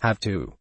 have to.